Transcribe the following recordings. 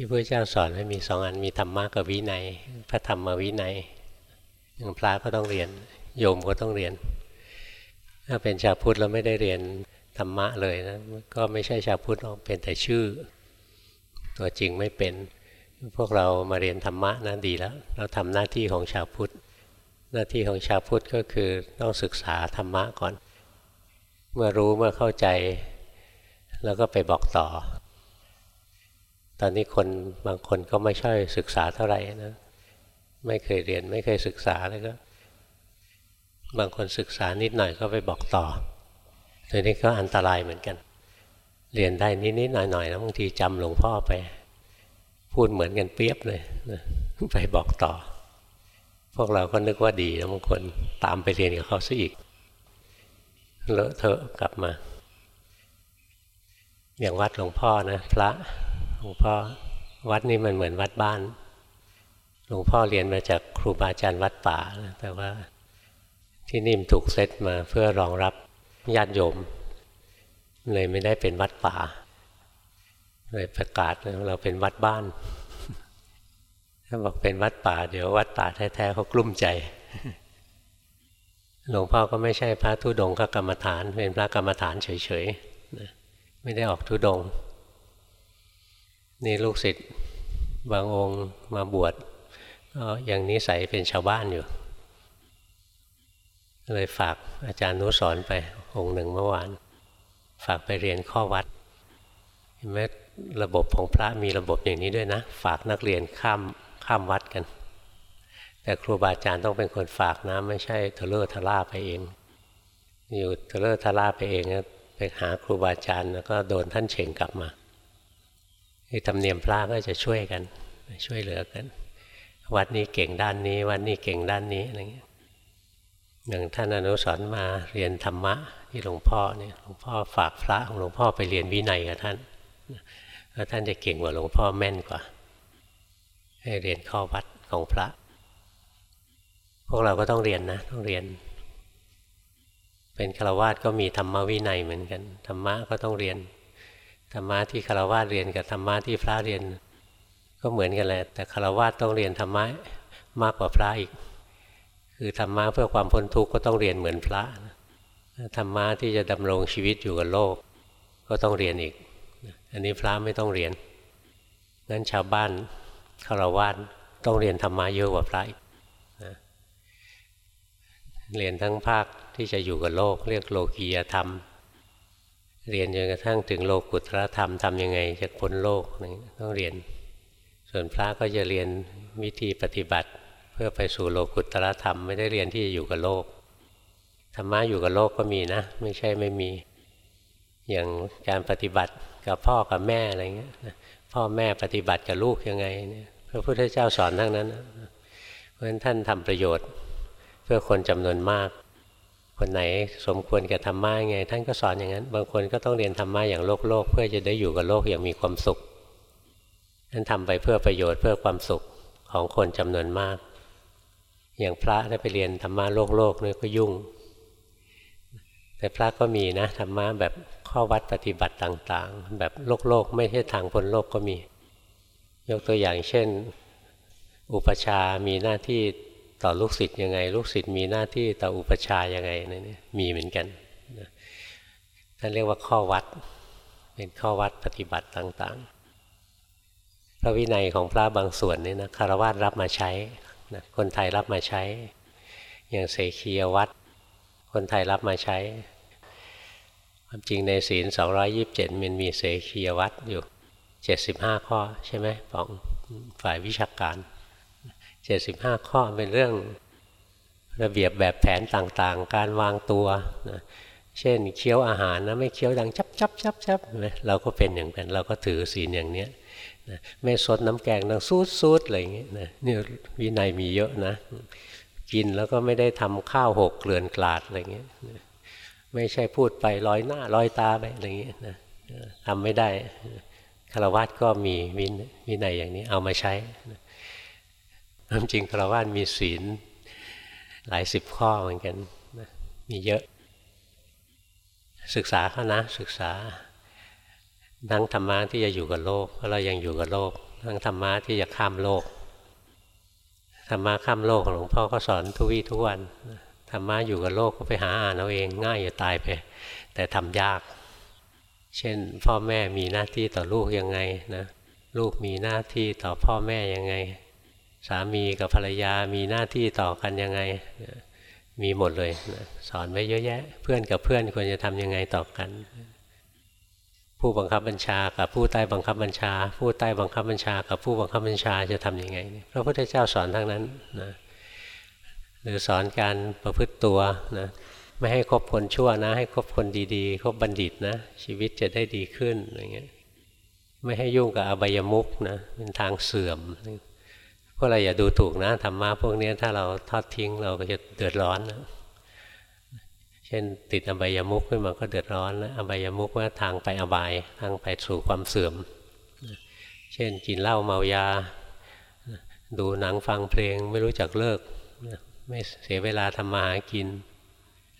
ที่พระเจ้าสอนให้มีสองอันมีธรรมะกับวินัย พระธรรมวินัยอย่างพระก็ต้องเรียน โยมก็ต้องเรียน ถ้าเป็นชาวพุทธแล้วไม่ได้เรียนธรรมะเลยนะก็ไม่ใช่ชาวพุทธเป็นแต่ชื่อ ตัวจริงไม่เป็น พวกเรามาเรียนธรรมะนะดีแล้ว เราทำหน้าที่ของชาวพุทธ หน้าที่ของชาวพุทธก็คือต้องศึกษาธรรมะก่อน เมื่อรู้เมื่อเข้าใจ แล้วก็ไปบอกต่อ ตอนนี้คนบางคนก็ไม่ช่อยศึกษาเท่าไหร่นะไม่เคยเรียนไม่เคยศึกษาแล้วก็ บางคนศึกษานิดหน่อยก็ไปบอกต่อตัวนี้ก็อันตรายเหมือนกัน เรียนได้นิดๆหน่อยๆแล้วบางทีจำหลวงพ่อไป พูดเหมือนกันเปียบเลยนะไปบอกต่อ พวกเราก็นึกว่าดีแล้วบางคนตามไปเรียนกับเขาซะอีกเลอะเทอะกลับมา อย่างวัดหลวงพ่อนะ พระ หลวงพ่อวัดนี้มันเหมือนวัดบ้าน หลวงพ่อเรียนมาจากครูบาอาจารย์วัดป่าแต่ว่าที่นี่มถูกเซตมาเพื่อรองรับญาติโยม เลยไม่ได้เป็นวัดป่า เลยประกาศเราเป็นวัดบ้านถ้าบอกเป็นวัดป่า เดี๋ยววัดป่าแท้ๆเขากลุ้มใจ หลวงพ่อก็ไม่ใช่พระธุดงค์กรรมฐาน เป็นพระกรรมฐานเฉยๆไม่ได้ออกธุดงค์ นี่ลูกศิษย์บางองค์มาบวชก็ยังนิสัยเป็นชาวบ้านอยู่ เลยฝากอาจารย์นุสอนไปองค์หนึ่งเมื่อวาน ฝากไปเรียนข้อวัดเห็นไหมระบบของพระมีระบบอย่างนี้ด้วยนะ ฝากนักเรียนข้ามข้ามวัดกัน แต่ครูบาอาจารย์ต้องเป็นคนฝากนะไม่ใช่ทะเล่อทะล่าไปเอง อยู่ๆทะเล่อทะล่าไปเองไปหาครูบาอาจารย์แล้วก็โดนท่านเฉ่งกลับมา ที่ธรรมเนียมพระก็จะช่วยกัน ช่วยเหลือกัน วัดนี้เก่งด้านนี้ วัดนี้เก่งด้านนี้อะไรเงี้ยอย่างท่านอนุสรมาเรียนธรรมะที่หลวงพ่อเนี่ยหลวงพ่อฝากพระของหลวงพ่อไปเรียนวินัยกับท่านแล้วท่านจะเก่งกว่าหลวงพ่อแม่นกว่า ให้เรียนข้อวัดของพระ พวกเราก็ต้องเรียนนะต้องเรียน เป็นฆราวาสก็มีธรรมวินัยเหมือนกันธรรมะก็ต้องเรียน ธรรมะที่ฆรวาสเรียนกับธรรมะที่พระเรียน ก็เหมือนกันแหละแต่ฆรวาสต้องเรียนธรรมะมากกว่าพระอีก คือธรรมะเพื่อความพ้นทุกข์ก็ต้องเรียนเหมือนพระธรรมะที่จะดำรงชีวิตอยู่กับโลก ก็ต้องเรียนอีก อันนี้พระไม่ต้องเรียนงั้นชาวบ้านคารวะต้องเรียนธรรมะเยอะกว่าพระอีกเรียนทั้งภาคที่จะอยู่กับโลก เรียกโลกียธรรม เรียนจนกระทั่งถึงโลกุตรธรรมทำยังไงจะพ้นโลกต้องเรียน ส่วนพระก็จะเรียนวิธีปฏิบัติ เพื่อไปสู่โลกุตรธรรมไม่ได้เรียนที่จะอยู่กับโลกธรรมะอยู่กับโลกก็มีนะ ไม่ใช่ไม่มีอย่างการปฏิบัติกับพ่อกับแม่อะไรเงี้ยพ่อแม่ปฏิบัติกับลูกยังไงเนี่ยพระพุทธเจ้าสอนทั้งนั้นเพราะฉะนั้นท่านทำประโยชน์ เพื่อคนจำนวนมาก คนไหนสมควรกับธรรมะไง ท่านก็สอนอย่างนั้น บางคนก็ต้องเรียนธรรมะอย่างโลกโลกเพื่อจะได้อยู่กับโลกอย่างมีความสุขท่านทำไปเพื่อประโยชน์เพื่อความสุขของคนจำนวนมาก อย่างพระถ้าไปเรียนธรรมะโลกโลกนี่ก็ยุ่ง แต่พระก็มีนะธรรมะแบบข้อวัดปฏิบัติต่างๆ แบบโลกโลกไม่ใช่ทางพ้นโลกก็มี ยกตัวอย่างเช่น อุปชามีหน้าที่ ต่อลูกศิษย์ยังไง ลูกศิษย์มีหน้าที่ต่ออุปชายังไงนี่มีเหมือนกันท่านเรียกว่าข้อวัด เป็นข้อวัดปฏิบัติต่างๆ พระวินัยของพระบางส่วนนี่นะคารวะรับมาใช้นะคนไทยรับมาใช้ อย่างเสขียวัด คนไทยรับมาใช้ ความจริงในศีล 227 มันมีเสขียวัดอยู่ 75 ข้อใช่ไหมปองฝ่ายวิชาการ 75 ข้อเป็นเรื่องระเบียบแบบแผนต่างๆ การวางตัวนะเช่นเคี้ยวอาหารนะไม่เคี้ยวดังจับจับจับจับเราก็เป็นอย่างนั้นเราก็ถือศีลอย่างเนี้ยนะไม่สดน้ำแกงต้องซูดซูดอะไรอย่างเงี้ยนะนี่วินัยมีเยอะนะ กินแล้วก็ไม่ได้ทำข้าวหกเกลื่อนกลาดอะไรเงี้ยไม่ใช่พูดไปลอยหน้าลอยตาไปอะไรเงี้ยนะทำไม่ได้คารวะก็มีวินวินัยอย่างนี้เอามาใช้ ความจริงคารวะมีศีลหลายสิบข้อเหมือนกันมีเยอะ ศึกษาเขานะศึกษา ทั้งธรรมะที่จะอยู่กับโลกเพราะเรายังอยู่กับโลก ทั้งธรรมะที่จะข้ามโลกธรรมะข้ามโลกของหลวงพ่อก็สอนทุกวี่ทุกวันธรรมะอยู่กับโลกก็ไปหาอ่านเอาเองง่ายอย่าตายไป แต่ทำยาก เช่น พ่อแม่มีหน้าที่ต่อลูกยังไงนะลูกมีหน้าที่ต่อพ่อแม่ยังไง สามีกับภรรยามีหน้าที่ต่อกันยังไง มีหมดเลยนะสอนไว้เยอะแยะ เพื่อนกับเพื่อนควรจะทำยังไงต่อกัน ผู้บังคับบัญชากับผู้ใต้บังคับบัญชา ผู้ใต้บังคับบัญชา กับผู้บังคับบัญชาจะทํำยังไงพระพุทธเจ้าสอนทั้งนั้นนะหรือสอนการประพฤติตัวนะไม่ให้คบคนชั่วนะ ให้คบคนดีๆคบบัณฑิตนะ ชีวิตจะได้ดีขึ้นอะไรเงี้ยไม่ให้ยุ่งกับอบายมุกนะเป็นทางเสื่อม พวกเราอย่าดูถูกนะธรรมะพวกนี้ถ้าเราทอดทิ้งเราก็จะเดือดร้อนนะเช่น ติดอบายามุกขึ้นมาก็เดือดร้อนแล้วอบายามุกว่าทางไปอบายทางไปสู่ความเสื่อม เช่นกินเหล้าเมายา ดูหนังฟังเพลงไม่รู้จักเลิก ไม่เสียเวลาทำมาหากิน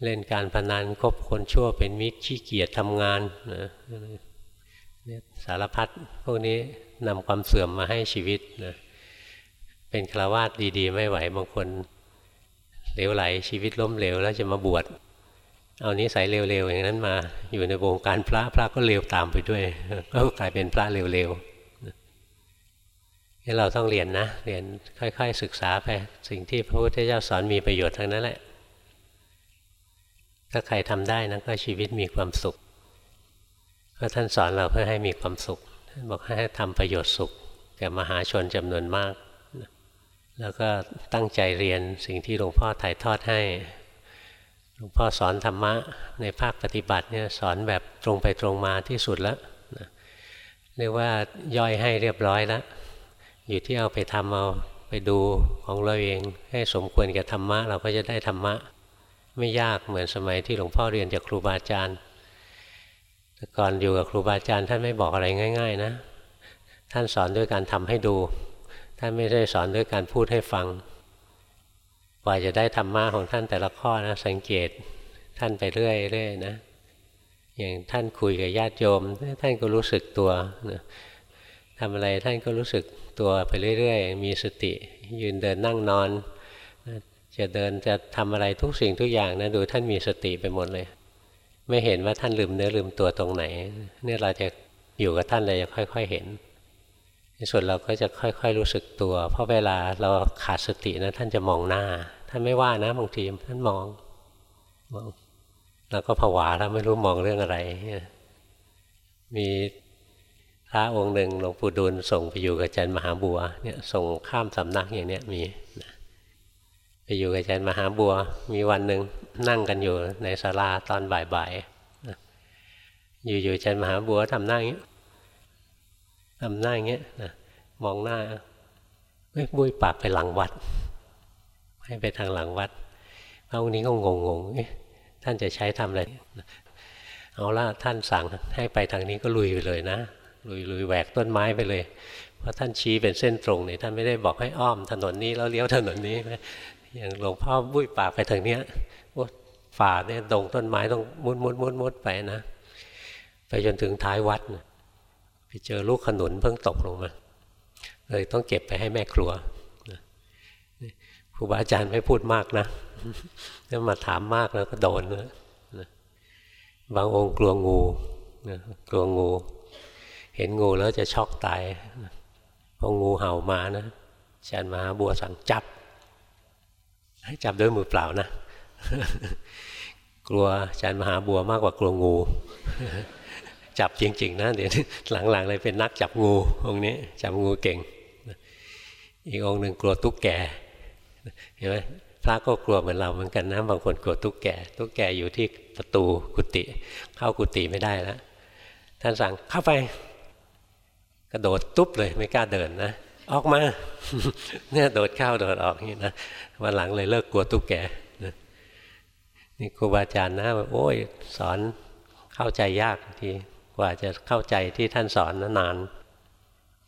เล่นการพนันคบคนชั่วเป็นมิตรขี้เกียจทำงานนะสารพัดพวกนี้นำความเสื่อมมาให้ชีวิตนะ เป็นคราวาสดี ๆ ไม่ไหวบางคนเหลวไหลชีวิตล้มเหลวแล้วจะมาบวชเอานิสัยเร็วๆอย่างนั้นมา อยู่ในวงการพระพระก็เร็วตามไปด้วย ก็กลายเป็นพระเร็วๆนี่เราต้องเรียนนะ เรียนค่อย ๆ ศึกษาไปสิ่งที่พระพุทธเจ้าสอนมีประโยชน์ทั้งนั้นแหละ ถ้าใครทำได้นะก็ชีวิตมีความสุขเพราะท่านสอนเราเพื่อให้มีความสุขท่านบอกให้ทำประโยชน์สุขแก่มหาชนจำนวนมาก แล้วก็ตั้งใจเรียนสิ่งที่หลวงพ่อถ่ายทอดให้ หลวงพ่อสอนธรรมะในภาคปฏิบัติเนี่ยสอนแบบตรงไปตรงมาที่สุดแล้วนะเรียกว่าย่อยให้เรียบร้อยแล้ว อยู่ที่เอาไปทำเอาไปดูของเราเองให้สมควรกับธรรมะ เราก็จะได้ธรรมะ ไม่ยากเหมือนสมัยที่หลวงพ่อเรียนจากครูบาอาจารย์แต่ก่อนอยู่กับครูบาอาจารย์ท่านไม่บอกอะไรง่าย ๆ นะ ท่านสอนด้วยการทำให้ดู ท่านไม่ได้สอนด้วยการพูดให้ฟัง กว่าจะได้ธรรมะของท่านแต่ละข้อนะ สังเกตท่านไปเรื่อยๆนะ อย่างท่านคุยกับญาติโยม ท่านก็รู้สึกตัวนะทำอะไรท่านก็รู้สึกตัวไปเรื่อยๆ มีสติ ยืนเดินนั่งนอน จะเดินจะทำอะไรทุกสิ่งทุกอย่างนะดูท่านมีสติไปหมดเลย ไม่เห็นว่าท่านลืมเนื้อลืมตัวตรงไหน เนี่ยเราจะอยู่กับท่านเราจะค่อย ๆ เห็น ในส่วนเราก็จะค่อยๆรู้สึกตัว เพราะเวลาเราขาดสตินะท่านจะมองหน้า ท่านไม่ว่านะบางทีท่านมองมองเราก็ผวาแล้วไม่รู้มองเรื่องอะไร มีพระองค์หนึ่งหลวงปู่ดูลส่งไปอยู่กับอาจารย์มหาบัวเนี่ยส่งข้ามสำนักอย่างเนี้ยมีไปอยู่กับอาจารย์มหาบัว มีวันหนึ่งนั่งกันอยู่ในศาลาตอนบ่ายๆอยู่ๆอาจารย์มหาบัวทำหน้าอย่างนี้ ทำหน้าอย่างเงี้ยนะมองหน้าเฮ้ยบุ้ยปากไปหลังวัด ให้ไปทางหลังวัดพระองค์นี้ก็งงงท่านจะใช้ทำอะไรเอาละท่านสั่งให้ไปทางนี้ก็ลุยไปเลยนะ ลุยลุยแหวกต้นไม้ไปเลย เพราะท่านชี้เป็นเส้นตรงเนี่ยท่านไม่ได้บอกให้อ้อมถนนนี้แล้วเลี้ยวถนนนี้อย่างหลวงพ่อบุ้ยป่าไปทางเนี้ยโอ้ฝ่าเนี่ยดงต้นไม้ต้องมุดมุดมุดมุดไปนะไปจนถึงท้ายวัดนะ ไปเจอลูกขนุนเพิ่งตกลงมาเลยต้องเก็บไปให้แม่ครัวครูบาอาจารย์ไม่พูดมากนะถ้ามาถามมากแล้วก็โดนนะบางองค์กลัวงูกลัวงู เห็นงูแล้วจะช็อกตายพองูเห่ามานะอาจารย์มหาบัวสั่งจับ ให้จับด้วยมือเปล่านะ กลัวอาจารย์มหาบัวมากกว่ากลัวงู จับจริง ๆ นะเดี๋ยวหลังๆเลยเป็นนักจับงูองค์นี้จับงูเก่ง อีกองค์หนึ่งกลัวตุ๊กแกเห็นไหมพระก็กลัวเหมือนเราเหมือนกันนะบางคนกลัวตุ๊กแกตุ๊กแกอยู่ที่ประตูกุฏิเข้ากุฏิไม่ได้แล้วท่านสั่งเข้าไป กระโดดตุ๊บเลยไม่กล้าเดินนะ ออกมาเนี่ยโดดเข้าโดดออกนี่นะวันหลังเลยเลิกกลัวตุ๊กแกนี่ครูบาอาจารย์นะโอ้ยสอนเข้าใจยากที กว่าจะเข้าใจที่ท่านสอนนาน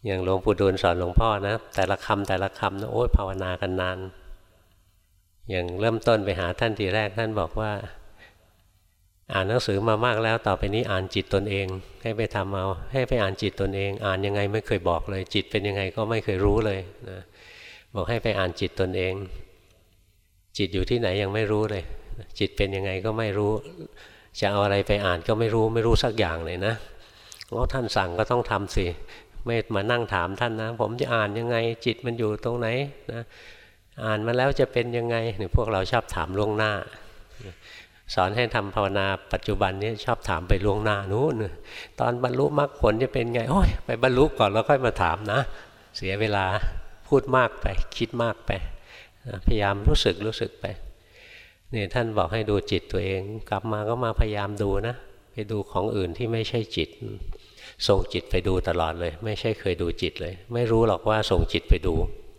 อย่างหลวงปู่ดูลสอนหลวงพ่อนะแต่ละคำแต่ละคำนะโอ้ยภาวนากันนาน อย่างเริ่มต้นไปหาท่านทีแรกท่านบอกว่า อ่านหนังสือมามากแล้วต่อไปนี้อ่านจิตตนเอง ให้ไปทำเอาให้ไปอ่านจิตตนเอง อ่านยังไงไม่เคยบอกเลย จิตเป็นยังไงก็ไม่เคยรู้เลยนะบอกให้ไปอ่านจิตตนเอง จิตอยู่ที่ไหนยังไม่รู้เลย จิตเป็นยังไงก็ไม่รู้ จะเอาอะไรไปอ่านก็ไม่รู้ไม่รู้สักอย่างเลยนะเพราะท่านสั่งก็ต้องทำสิไม่มานั่งถามท่านนะ ผมจะอ่านยังไงจิตมันอยู่ตรงไหนนะอ่านมาแล้วจะเป็นยังไงเนี่ยพวกเราชอบถามล่วงหน้า สอนให้ทำภาวนาปัจจุบันนี้ชอบถามไปล่วงหน้านู้นตอนบรรลุมรรคผลจะเป็นไงโอ้ยไปบรรลุก่อนแล้วค่อยมาถามนะ เสียเวลาพูดมากไปคิดมากไป พยายามรู้สึกรู้สึกไป นี่ยท่านบอกให้ดูจิตตัวเอง กลับมาก็มาพยายามดูนะ ไปดูของอื่นที่ไม่ใช่จิต ส่งจิตไปดูตลอดเลย ไม่ใช่เคยดูจิตเลย ไม่รู้หรอกว่าส่งจิตไปดู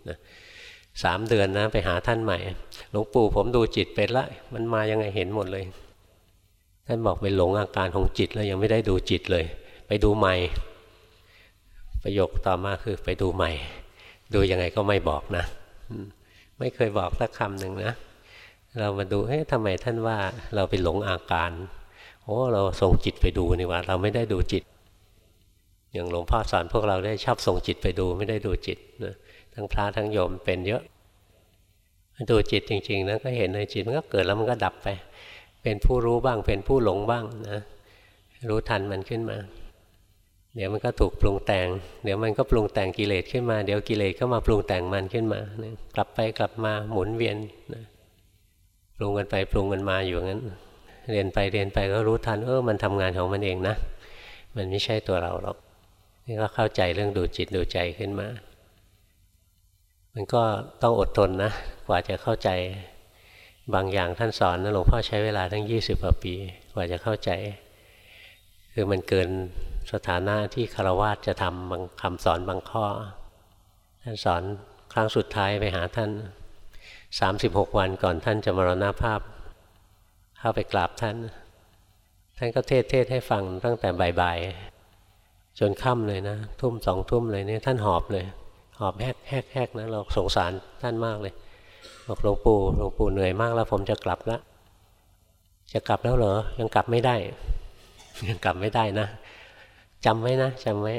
นะสามเดือนนะไปหาท่านใหม่ หลวงปู่ผมดูจิตเป็นละมันมายังไงเห็นหมดเลย ท่านบอกไปหลงอาการของจิตแล้วยังไม่ได้ดูจิตเลย ไปดูใหม่ ประโยคต่อมาคือไปดูใหม่ ดูยังไงก็ไม่บอกนะ ไม่เคยบอกสักคำหนึ่งนะ เรามาดูเฮ้ยทำไมท่านว่าเราไปหลงอาการโอ้เราส่งจิตไปดูนี่ว่า เราไม่ได้ดูจิต อย่างหลวงพ่อสอนพวกเราได้ชอบส่งจิตไปดูไม่ได้ดูจิตนะทั้งพระทั้งโยมเป็นเยอะดูจิตจริงๆนะก็เห็นในจิตมันก็เกิดแล้วมันก็ดับไป เป็นผู้รู้บ้างเป็นผู้หลงบ้างนะรู้ทันมันขึ้นมา เดี๋ยวมันก็ถูกปรุงแต่ง เดี๋ยวมันก็ปรุงแต่งกิเลสขึ้นมา เดี๋ยวกิเลสก็มาปรุงแต่งมันขึ้นมากลับไปกลับมาหมุนเวียนนะ รุงกันไปปรุงกันมาอยู่งั้น เรียนไปเรียนไปก็รู้ทันเออมันทำงานของมันเองนะ มันไม่ใช่ตัวเราหรอกนี่ก็เข้าใจเรื่องดูจิตดูใจขึ้นมา มันก็ต้องอดทนนะ กว่าจะเข้าใจบางอย่างท่านสอนนะหลวงพ่อใช้เวลาทั้งยี่สิบกว่าปี กว่าจะเข้าใจ คือมันเกินสถานะที่คารวะจะทำบางคำสอนบางข้อ ท่านสอนครั้งสุดท้ายไปหาท่าน สามสิบหกวันก่อนท่านจะมรณาภาพ เข้าไปกราบท่าน ท่านก็เทศเทศให้ฟังตั้งแต่บ่ายๆจนค่ำเลยนะ ทุ่มสองทุ่มเลยเนี่ยท่านหอบเลย หอบแฮกแฮกแฮกนะเราสงสารท่านมากเลยบอกหลวงปู่หลวงปู่เหนื่อยมากแล้วผมจะกลับล้วจะกลับแล้วเหรอยังกลับไม่ได้ ยังกลับไม่ได้นะจำไว้นะจำไว้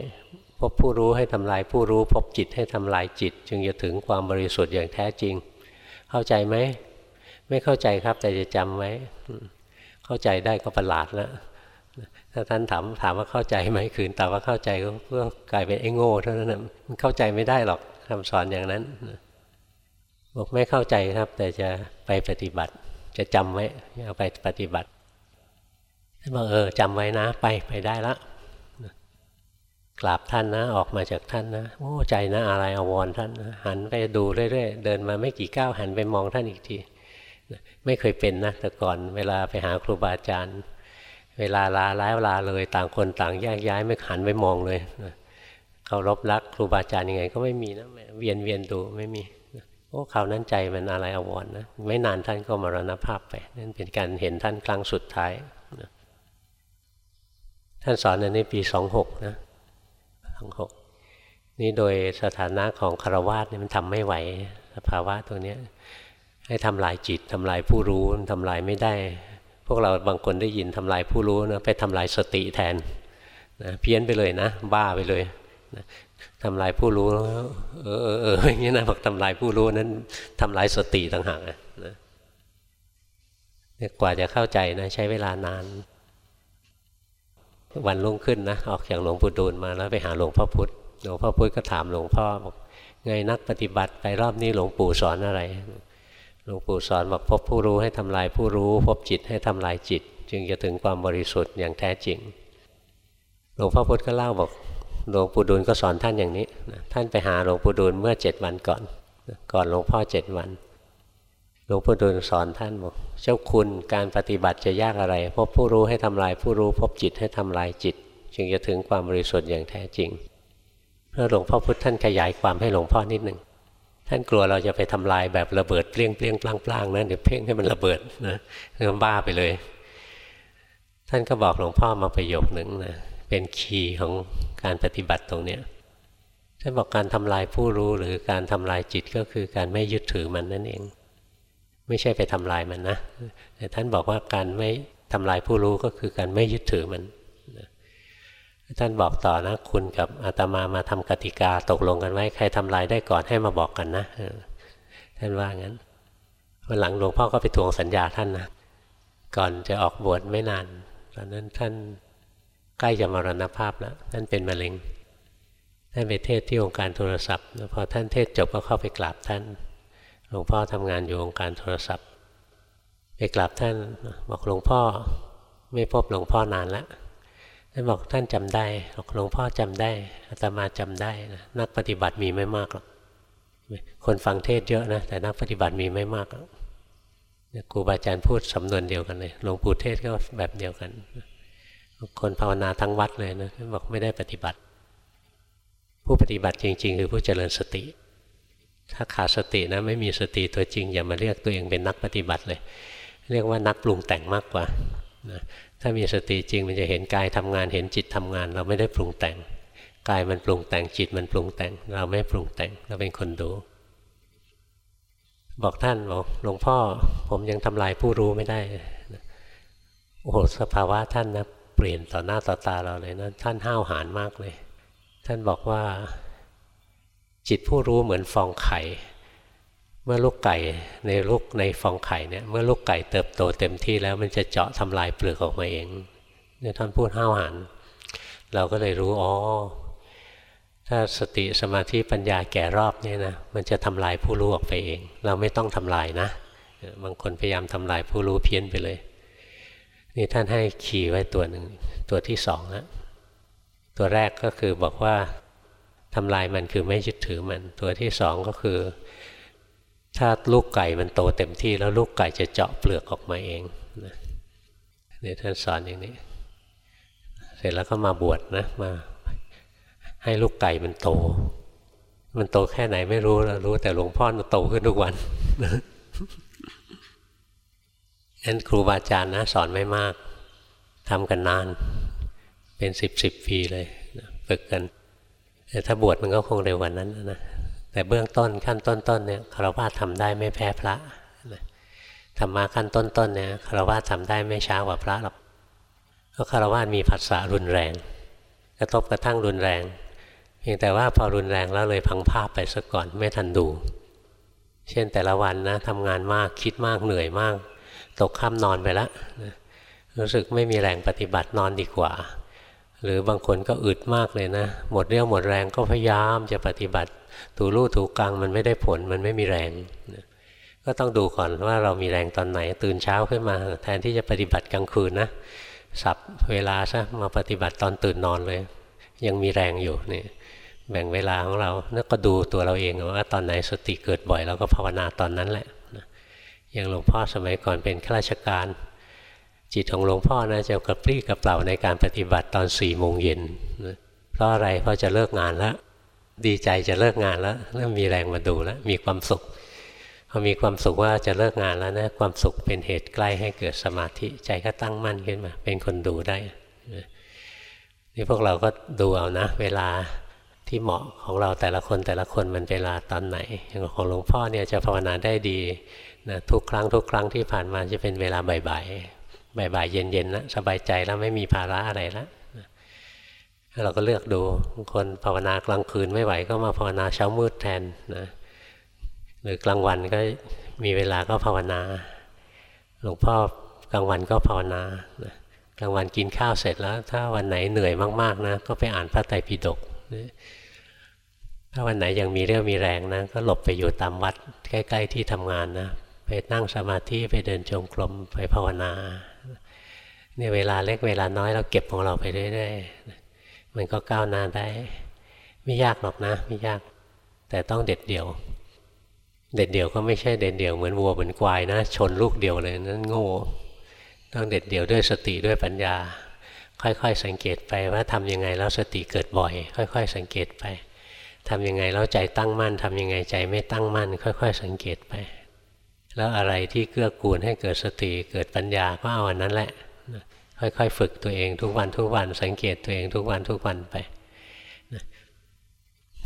พบผู้รู้ให้ทำลายผู้รู้ พบจิตให้ทำลายจิต จึงจะถึงความบริสุทธิ์อย่างแท้จริง เข้าใจไหมไม่เข้าใจครับ แต่จะจำไว้เข้าใจได้ก็ประหลาดแล้วถ้าท่านถามถามว่าเข้าใจไหมคืนแต่ว่าเข้าใจก็กลายเป็นไอ้โง่เท่านั้นมันเข้าใจไม่ได้หรอกคำสอนอย่างนั้นบอกไม่เข้าใจครับ แต่จะไปปฏิบัติ จะจำไว้เอาไปปฏิบัติท่านบอกเออจำไว้นะ ไปไปได้ละ กราบท่านนะออกมาจากท่านนะโอ้ใจนะอะไรอววรท่านนะหันไปดูเรื่อยๆ เดินมาไม่กี่ก้าวหันไปมองท่านอีกทีไม่เคยเป็นนะแต่ก่อนเวลาไปหาครูบาอาจารย์ เวลาลาแล้วลาเลยต่างคนต่างแยกย้ายไม่หันไปมองเลยเคารพรักครูบาอาจารย์ยังไง ก็ไม่มีนะเวียนเวียนดูไม่มีโอ้ข่าวนั้นใจมันอะไรอววรนะไม่นานท่านก็มรณภาพไปนั่นเป็นการเห็นท่านครั้งสุดท้ายท่านสอนในนี้ปีสองหกนะ สองหกนี่โดยสถานะของคารวาสเนี่ยมันทำไม่ไหว สภาวะตรงนี้ให้ทำลายจิตทำลายผู้รู้ทำลายไม่ได้ พวกเราบางคนได้ยินทำลายผู้รู้นะไปทำลายสติแทนนะเพี้ยนไปเลยนะ บ้าไปเลยนะทำลายผู้รู้ เออเออเอออย่างนี้นะบอกทำลายผู้รู้นั้นทำลายสติต่างหากนะกว่าจะเข้าใจนะใช้เวลานาน วันรุ่งขึ้นนะออกจากหลวงปู่ดูลมาแล้วไปหาหลวงพ่อพุธหลวงพ่อพุธก็ถามหลวงพ่อบอกไงนักปฏิบัติไปรอบนี้หลวงปู่สอนอะไร หลวงปู่สอนบอกพบผู้รู้ให้ทำลายผู้รู้ พบจิตให้ทำลายจิต จึงจะถึงความบริสุทธิ์อย่างแท้จริง หลวงพ่อพุธก็เล่าบอกหลวงปู่ดูลก็สอนท่านอย่างนี้ ท่านไปหาหลวงปู่ดูลเมื่อเจ็ดวันก่อน ก่อนหลวงพ่อเจ็ดวัน ลวงปู่ดูลสอนท่านบอกเจ้าคุณการปฏิบัติจะยากอะไรพบผู้รู้ให้ทำลายผู้รู้พบจิตให้ทำลายจิต จึงจะถึงความบริสุทธิ์อย่างแท้จริงเพื่อหลวงพ่อพุทธท่านขยายความให้หลวงพ่อนิดหนึ่งท่านกลัวเราจะไปทำลายแบบระเบิดเปรี้ยงเปรี้ยงปลางปลางนะเดี๋ยวเพ่งให้มันระเบิดนะเริ่มบ้าไปเลย ท่านก็บอกหลวงพ่อมาประโยคหนึ่งนะเป็นคีย์ของการปฏิบัติตรงเนี้ยท่านบอกการทำลายผู้รู้หรือการทำลายจิตก็คือการไม่ยึดถือมันนั่นเอง ไม่ใช่ไปทำลายมันนะแต่ท่านบอกว่าการไม่ทำลายผู้รู้ก็คือการไม่ยึดถือมันท่านบอกต่อนะคุณกับอาตมามาทำกติกาตกลงกันไว้ใครทำลายได้ก่อนให้มาบอกกันนะท่านว่างั้นวันหลังหลวงพ่อก็ไปทวงสัญญาท่านนะก่อนจะออกบวชไม่นาน ตอนนั้นท่านใกล้จะมรณภาพแล้วท่านเป็นมะเร็งท่านไปเทศที่องค์การโทรศัพท์พอท่านเทศจบก็เข้าไปกราบท่าน หลวงพ่อทำงานอยู่องค์การโทรศัพท์ ไปกราบท่านบอกหลวงพ่อไม่พบหลวงพ่อนานแล้วท่านบอกท่านจำได้บอกหลวงพ่อจำได้อาตมาจำได้นะนักปฏิบัติมีไม่มากหรอกคนฟังเทศเยอะนะแต่นักปฏิบัติมีไม่มากหรอกครูบาอาจารย์พูดสำนวนเดียวกันเลยหลวงปู่เทศก็แบบเดียวกัน คนภาวนาทั้งวัดเลยนะบอกไม่ได้ปฏิบัติ ผู้ปฏิบัติจริง ๆ คือผู้เจริญสติ ถ้าขาดสตินะไม่มีสติตัวจริง อย่ามาเรียกตัวเองเป็นนักปฏิบัติเลย เรียกว่านักปรุงแต่งมากกว่านะถ้ามีสติจริงมันจะเห็นกายทำงานเห็นจิตทำงาน เราไม่ได้ปรุงแต่งกายมันปรุงแต่งจิตมันปรุงแต่ง เราไม่ปรุงแต่งเราเป็นคนดู บอกท่านบอกหลวงพ่อผมยังทำลายผู้รู้ไม่ได้โอ้โหสภาวะท่านนะเปลี่ยนต่อหน้าต่อตาเราเลยนะท่านห้าวหาญมากเลย ท่านบอกว่า จิตผู้รู้เหมือนฟองไข่ เมื่อลูกไก่ในลูกในฟองไข่เนี่ยเมื่อลูกไก่เติบโตเต็มที่แล้วมันจะเจาะทำลายเปลือกออกมาเองเนี่ยท่านพูดห้าวหาญเราก็เลยรู้อ๋อถ้าสติสมาธิปัญญาแก่รอบเนี่ยนะมันจะทำลายผู้รู้ออกไปเอง เราไม่ต้องทำลายนะบางคนพยายามทำลายผู้รู้เพี้ยนไปเลย นี่ท่านให้ขี่ไว้ตัวหนึ่งตัวที่สองนะตัวแรกก็คือบอกว่า ทำลายมันคือไม่ยึดถือมัน ตัวที่สองก็คือ ถ้าลูกไก่มันโตเต็มที่แล้วลูกไก่จะเจาะเปลือกออกมาเองนะเนี่ยท่านสอนอย่างนี้ เสร็จแล้วก็มาบวชนะมา ให้ลูกไก่มันโต มันโตแค่ไหนไม่รู้เรารู้แต่หลวงพ่อมันโตขึ้นทุกวันนั้นครูบาอาจารย์นะสอนไม่มากทำกันนาน เป็นสิบสิบปีเลยฝึกกัน แต่ถ้าบวชมันก็คงเร็วกว่านั้นนะแต่เบื้องต้นขั้นต้นๆเนี่ยคารวะทำได้ไม่แพ้พระธรรมะขั้นต้นๆเนี่ยคารวะทำได้ไม่ช้ากว่าพระหรอกเพราะคารวะมีผัสสะรุนแรง กระทบกระทั่งรุนแรง เพียงแต่ว่าพอรุนแรงแล้วเลยพังภาพไปซะก่อนไม่ทันดู เช่นแต่ละวันนะทำงานมากคิดมากเหนื่อยมาก ตกค่ำนอนไปแล้วรู้สึกไม่มีแรงปฏิบัตินอนดีกว่า หรือบางคนก็อึดมากเลยนะ หมดเรี่ยวหมดแรงก็พยายามจะปฏิบัติ ถูรูถูกลางมันไม่ได้ผลมันไม่มีแรง ก็ต้องดูก่อนว่าเรามีแรงตอนไหน ตื่นเช้าขึ้นมา แทนที่จะปฏิบัติกลางคืนนะสับเวลาซะมาปฏิบัติตอนตื่นนอนเลย ยังมีแรงอยู่นี่แบ่งเวลาของเราแล้วก็ดูตัวเราเองว่าตอนไหนสติเกิดบ่อยเราก็ภาวนาตอนนั้นแหละอย่างหลวงพ่อสมัยก่อนเป็นข้าราชการ จิตของหลวงพ่อนะจะกระปรี้กระเปล่าในการปฏิบัติตอนสี่โมงเย็นเพราะอะไรเพราะจะเลิกงานแล้ว ดีใจจะเลิกงานแล้วเริ่มมีแรงมาดูแล้ว มีความสุขพอมีความสุขว่าจะเลิกงานแล้วนะความสุขเป็นเหตุใกล้ให้เกิดสมาธิใจก็ตั้งมั่นขึ้นมา เป็นคนดูได้นี่พวกเราก็ดูเอานะ เวลาที่เหมาะของเราแต่ละคนแต่ละคนมันเวลาตอนไหน อย่างของหลวงพ่อเนี่ยจะภาวนาได้ดีนะทุกครั้งทุกครั้งที่ผ่านมาจะเป็นเวลาบ่าย บ่ายๆเย็นๆนะสบายใจแล้วไม่มีภาระอะไรแล้วเราก็เลือกดูบางคนภาวนากลางคืนไม่ไหวก็มาภาวนาเช้ามืดแทนนะหรือกลางวันก็มีเวลาก็ภาวนา หลวงพ่อกลางวันก็ภาวนากลางวันกินข้าวเสร็จแล้ว ถ้าวันไหนเหนื่อยมากๆนะก็ไปอ่านพระไตรปิฎกถ้าวันไหนยังมีเรื่องมีแรงนะก็หลบไปอยู่ตามวัดใกล้ ๆ ที่ทำงานนะไปนั่งสมาธิไปเดินจงกรมไปภาวนา เนี่ยเวลาเล็กเวลาน้อยเราเก็บของเราไปเรื่อยๆมันก็ก้าวหน้าได้ ไม่ยากหรอกนะ ไม่ยาก แต่ต้องเด็ดเดี่ยว เด็ดเดี่ยวก็ไม่ใช่เด็ดเดี่ยวเหมือนวัวเหมือนควายนะ ชนลูกเดียวเลยนั่นโง่ต้องเด็ดเดี่ยวด้วยสติด้วยปัญญา ค่อยๆ สังเกตไปว่าทำยังไงแล้วสติเกิดบ่อย ค่อย ๆ สังเกตไปทำยังไงแล้วใจตั้งมั่นทำยังไงใจไม่ตั้งมั่น ค่อย ๆ สังเกตไป แล้วอะไรที่เกื้อกูลให้เกิดสติเกิดปัญญาก็เอาอันนั้นแหละ ค่อยๆ ฝึกตัวเองทุกวันทุกวันสังเกตตัวเองทุกวันทุกวันไป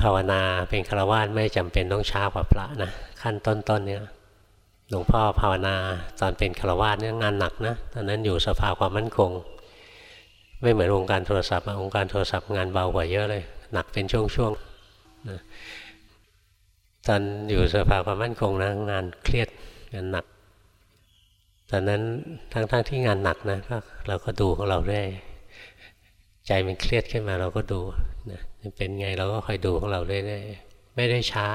ภาวนาเป็นฆราวาสไม่จำเป็นต้องช้ากว่าพระนะขั้นต้นๆเนี่ยหลวงพ่อภาวนาตอนเป็นฆราวาสเนี่ยงานหนักนะตอนนั้นอยู่สภาความมั่นคง ไม่เหมือนวงค์การโทรศัพท์วงค์การโทรศัพท์งานเบากว่าเยอะเลย หนักเป็นช่วงๆนะตอนอยู่สภาความมั่นคงนะงานเครียดงานหนัก ตอนนั้นทั้งๆทที่งานหนักนะก็เราก็ดูของเราได้ ใจมันเครียดขึ้นมาเราก็ดูนะเป็นไงเราก็คอยดูของเราเรื่อยๆไม่ได้ช้า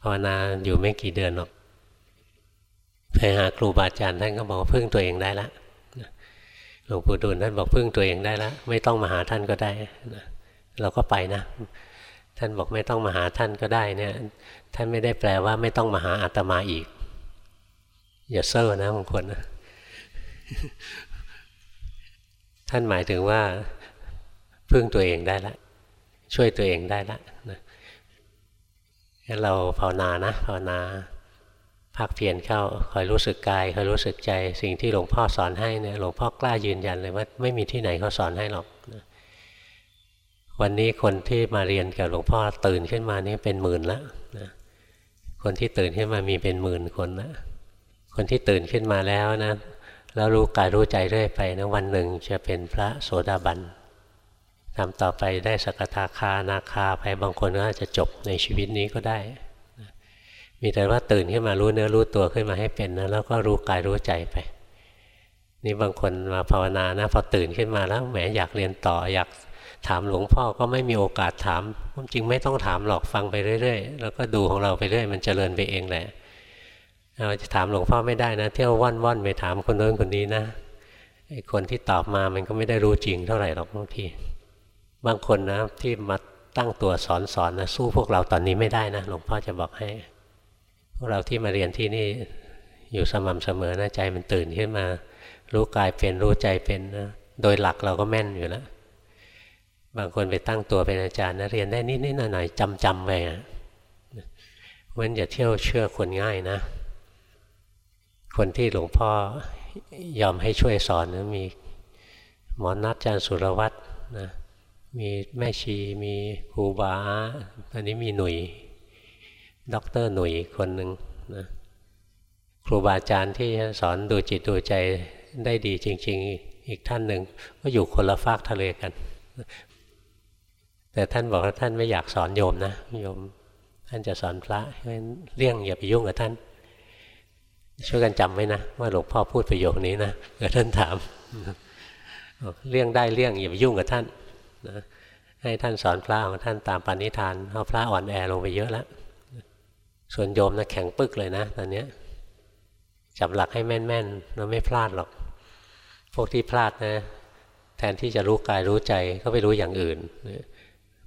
ภาวนาอยู่ไม่กี่เดือนหรอกไปหาครูบาอาจารย์ท่านก็บอกพึ่งตัวเองได้ละหลวงปู่ดูลท่านบอกพึ่งตัวเองได้ละไม่ต้องมาหาท่านก็ได้นะเราก็ไปนะ ท่านบอกไม่ต้องมาหาท่านก็ได้เนี่ย ท่านไม่ได้แปลว่าไม่ต้องมาหาอาตมาอีก อย่าเซ่อนะบางคนนะท่านหมายถึงว่าพึ่งตัวเองได้ละ ช่วยตัวเองได้ละนะงั้นเราภาวนานะภาวนาภาคเพียรเข้าคอยรู้สึกกายคอยรู้สึกใจ สิ่งที่หลวงพ่อสอนให้เนี่ยหลวงพ่อกล้ายืนยันเลยว่าไม่มีที่ไหนเขาสอนให้หรอกนะวันนี้คนที่มาเรียนกับหลวงพ่อตื่นขึ้นมานี่เป็นหมื่นแล้วนะคนที่ตื่นขึ้นมามีเป็นหมื่นคนนะ คนที่ตื่นขึ้นมาแล้วนะแล้วรู้กายรู้ใจเรื่อยไปนะวันหนึ่งจะเป็นพระโสดาบันทำต่อไปได้สกทาคานาคาไปบางคนก็อาจจะจบในชีวิตนี้ก็ได้ มีแต่ว่าตื่นขึ้นมารู้เนื้อรู้ตัวขึ้นมาให้เป็นนะแล้วก็รู้กายรู้ใจไป นี่บางคนมาภาวนานะพอตื่นขึ้นมาแล้วแหมอยากเรียนต่ออยากถามหลวงพ่อก็ไม่มีโอกาสถามจริงไม่ต้องถามหรอกฟังไปเรื่อยๆ แล้วก็ดูของเราไปเรื่อยมันจเจริญไปเองแหละ เราจะถามหลวงพ่อไม่ได้นะ เที่ยวว่อนว่อนไปถามคนโน้นคนนี้นะไอ้คนที่ตอบมามันก็ไม่ได้รู้จริงเท่าไหร่หรอกบางทีบางคนนะที่มาตั้งตัวสอนสอนนะสู้พวกเราตอนนี้ไม่ได้นะหลวงพ่อจะบอกให้ พวกเราที่มาเรียนที่นี่อยู่สม่ำเสมอนะใจมันตื่นขึ้นมา รู้กายเป็นรู้ใจเป็นนะโดยหลักเราก็แม่นอยู่แล้วบางคนไปตั้งตัวเป็นอาจารย์นะเรียนได้นิดนิดหน่อยหน่อยจำจำไปนะเพราะฉะนั้นอย่าเที่ยวเชื่อคนง่ายนะ คนที่หลวงพ่อยอมให้ช่วยสอนนะมีหมอนัดจารย์สุรวัตรนะมีแม่ชีมีครูบาตอนนี้มีหนุ่ยด็อกเตอร์หนุ่ยคนหนึ่งนะครูบาอาจารย์ที่สอนดูจิตดูใจได้ดีจริง ๆ อีกท่านหนึ่งก็อยู่คนละฟากทะเลกัน แต่ท่านบอกว่าท่านไม่อยากสอนโยมนะโยม ท่านจะสอนพระเพราะฉะนั้นเลี่ยงอย่าไปยุ่งกับท่าน ช่วยกันจำไว้นะว่าหลวงพ่อพูดประโยคนี้นะเกิดท่านถามเลี่ยงได้เลี่ยงอย่าไปยุ่งกับท่านนะให้ท่านสอนพระของท่านตามปณิธานเพราะพระอ่อนแอลงไปเยอะแล้วส่วนโยมนะแข็งปึกเลยนะตอนนี้จับหลักให้แม่นๆเราไม่พลาดหรอก พวกที่พลาดนะ แทนที่จะรู้กายรู้ใจก็ไปรู้อย่างอื่น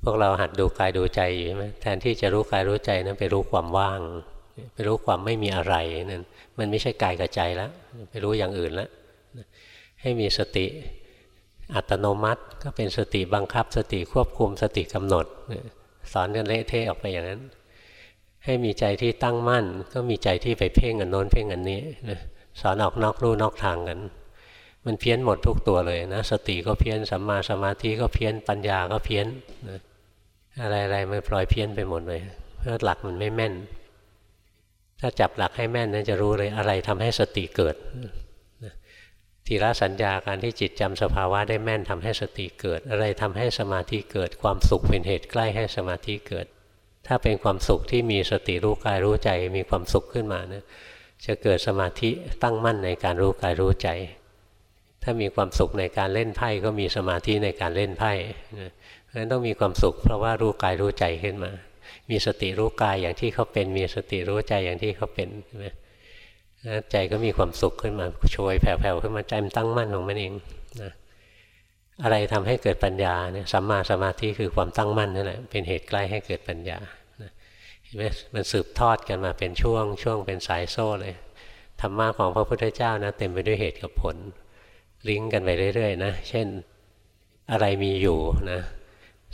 พวกเราหัดดูกายดูใจอยู่ใช่ไหมแทนที่จะรู้กายรู้ใจนะั้นไปรู้ความว่าง ไปรู้ความไม่มีอะไรนั่นมันไม่ใช่กายกับใจแล้วไปรู้อย่างอื่นแล้วให้มีสติอัตโนมัติก็เป็นสติบังคับ สติควบคุมสติกำหนดสอนกันเละเทะออกไปอย่างนั้น ให้มีใจที่ตั้งมั่น ก็มีใจที่ไปเพ่งอันโน้นเพ่งอันนี้สอนออกนอกรูนอกทางกัน มันเพี้ยนหมดทุกตัวเลยนะสติก็เพี้ยนสัมมาสมาธิก็เพี้ยนปัญญาก็เพี้ยนอะไรๆมันปล่อยเพี้ยนไปหมดเลยเพราะหลักมันไม่แม่น ถ้าจับหลักให้แม่นนะจะรู้เลยอะไรทำให้สติเกิดทีละสัญญาการที่จิตจำสภาวะได้แม่นทำให้สติเกิด อะไรทำให้สมาธิเกิด ความสุขเป็นเหตุใกล้ให้สมาธิเกิด ถ้าเป็นความสุขที่มีสติรู้กายรู้ใจมีความสุขขึ้นมานะจะเกิดสมาธิตั้งมั่นในการรู้กายรู้ใจ ถ้ามีความสุขในการเล่นไพ่ก็มีสมาธิในการเล่นไพ่เพราะฉะนั้นต้องมีความสุขเพราะว่ารู้กายรู้ใจขึ้นมา มีสติรู้กายอย่างที่เขาเป็น มีสติรู้ใจอย่างที่เขาเป็นใช่ไหมใจก็มีความสุขขึ้นมาโชยแผ่วๆขึ้นมาใจมันตั้งมั่นของมันเองนะอะไรทำให้เกิดปัญญาเนี่ยสัมมาสมาธิคือความตั้งมั่นนั่นแหละเป็นเหตุใกล้ให้เกิดปัญญาเห็นไหมมันสืบทอดกันมาเป็นช่วง ช่วงเป็นสายโซ่เลยธรรมะของพระพุทธเจ้านะเต็มไปด้วยเหตุกับผล ลิงก์กันไปเรื่อยๆนะ เช่นอะไรมีอยู่นะ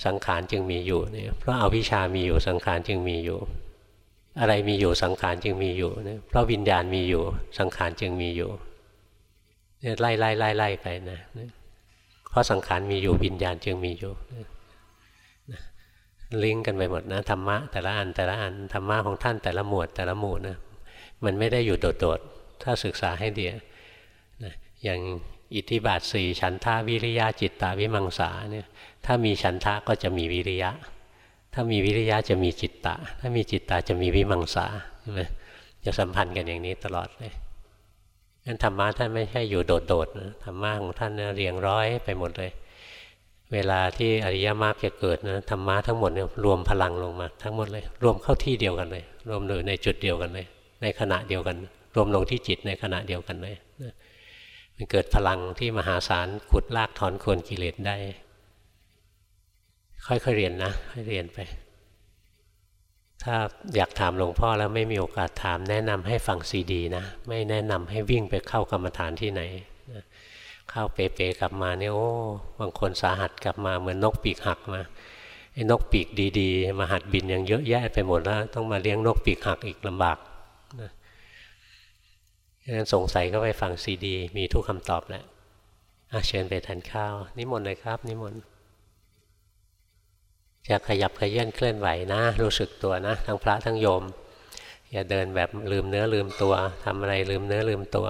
สังขารจึงมีอยู่เนี่ยเพราะอาวิชามีอยู่สังขารจึงมีอยู่ อะไรมีอยู่สังขารจึงมีอยู่นะเพราะวิญญาณมีอยู่สังขารจึงมีอยู่เนี่ยไล่ไล่ไล่ไล่ไปนะเพราะสังขารมีอยู่วิญญาณจึงมีอยู่ลิงก์กันไปหมดนะธรรมะแต่ละอันแต่ละอันธรรมะของท่านแต่ละหมวดแต่ละหมู่นะมันไม่ได้อยู่โดดๆถ้าศึกษาให้ดีนะอย่างอิทธิบาทสี่ฉันทาวิริยะจิตตาวิมังสาเนี่ย ถ้ามีฉันทะก็จะมีวิริยะ ถ้ามีวิริยะจะมีจิตตะ ถ้ามีจิตตาจะมีวิมังสาใช่ไหมจะสัมพันธ์กันอย่างนี้ตลอดเลยงั้นธรรมะท่านไม่ใช่อยู่โดดๆนะธรรมะของท่านเรียงร้อยไปหมดเลย เวลาที่อริยมรรคจะเกิดนะธรรมะทั้งหมดเนี่ยรวมพลังลงมา ทั้งหมดเลย รวมเข้าที่เดียวกันเลย รวมอยู่ในจุดเดียวกันเลย ในขณะเดียวกัน รวมลงที่จิตในขณะเดียวกันเลยมันเกิดพลังที่มหาศาลขุดลากถอนคนกิเลสได้ ค่อยๆเรียนนะค่อยเรียนไป ถ้าอยากถามหลวงพ่อแล้วไม่มีโอกาสถาม แนะนำให้ฟังซีดีนะ ไม่แนะนำให้วิ่งไปเข้ากรรมฐานที่ไหนเข้าเป๋ๆกลับมาเนี่ยโอ้บางคนสาหัสกลับมาเหมือนนกปีกหักมาไอ้นกปีกดีๆ มาหัดบินยังเยอะแยะไปหมดแล้ว ต้องมาเลี้ยงนกปีกหักอีกลำบากนะงั้นสงสัยก็ไปฟังซีดี มีทุกคำตอบแหละเชิญไปทานข้าว นิมนต์เลยครับ นิมนต์ จะขยับขยื่นเคลื่อนไหวนะ รู้สึกตัวนะ ทั้งพระทั้งโยม อย่าเดินแบบลืมเนื้อลืมตัวทำอะไรลืมเนื้อลืมตัว